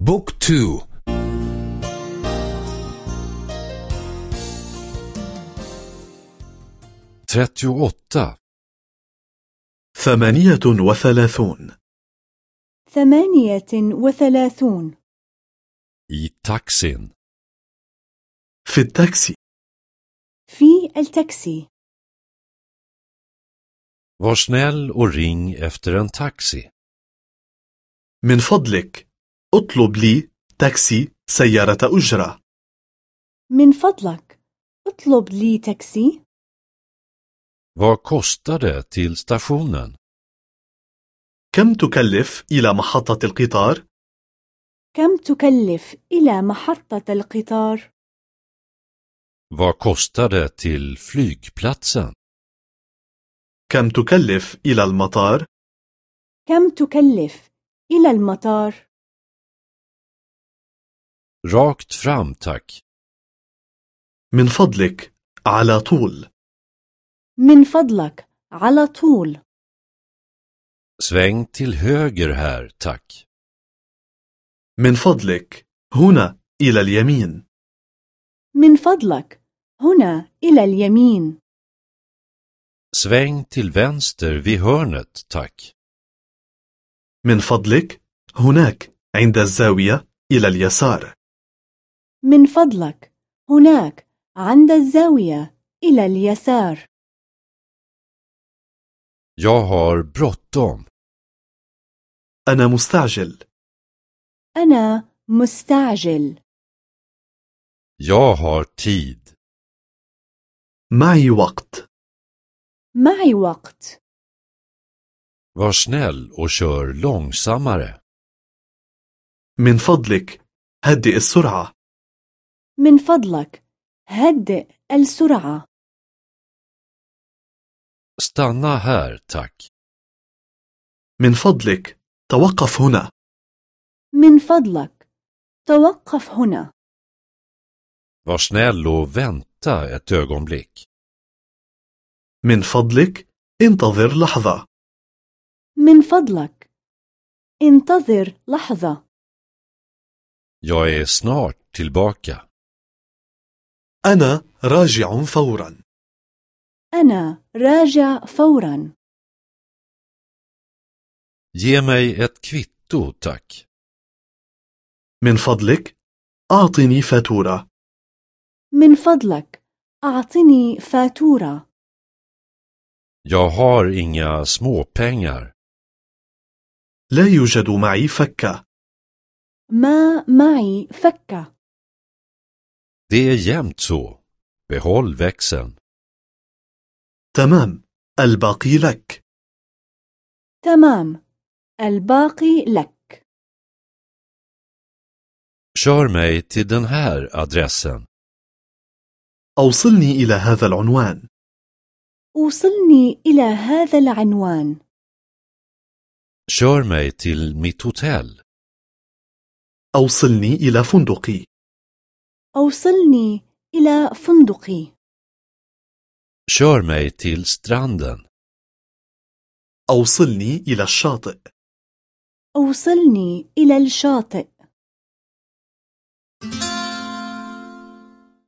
book två. trettioåtta ثمانية وثلاثون. ثمانية وثلاثون. I taxin. في التاكسي. في التاكسي. Var snäll och ring efter en taxi. من فضلك. اطلب لي تاكسي سيارة أجرة من فضلك اطلب لي تاكسي Vad kostar det till stationen? كم تكلف إلى محطة القطار؟ كم تكلف إلى محطة القطار؟ Vad kostar det till flygplatsen? كم تكلف إلى المطار؟ كم تكلف إلى المطار؟ Rakt fram tack. من فضلك على طول من فضلك على طول Sväng till höger här tack. من فضلك هنا إلى اليمين من فضلك هنا إلى اليمين Sväng till vänster vid hörnet tack. من فضلك هناك عند الزاوية إلى اليسار من فضلك. هناك عند الزاوية إلى اليسار. Jag har bråttom. أنا مستعجل. أنا مستعجل. Jag har tid. معي وقت. معي وقت. Var snäll och kör långsammare. من فضلك هدئ السرعة. من فضلك هدئ السرعة Stanna här tack. من فضلك توقف هنا من فضلك توقف هنا Var snäll och vänta ett ögonblick. من فضلك انتظر لحظة من فضلك انتظر لحظة Jag är snart tillbaka. أنا راجع فورا. أنا راجع فورا. Ge mig ett kvitto tack. من فضلك أعطني فاتورة. من فضلك أعطني فاتورة. Jag har inga småpengar. لا يوجد معي فكة. ما معي فكة. Det är jämnt så. Behåll växeln. تمام الباقي لك تمام الباقي لك Kör mig till den här adressen. أوصلني إلى هذا العنوان وصلني إلى هذا العنوان Kör mig till mitt hotell. أوصلني إلى فندقي أوصلني إلى فندقي. Kör mig till stranden. أوصلني إلى الشاطئ. أوصلني إلى الشاطئ.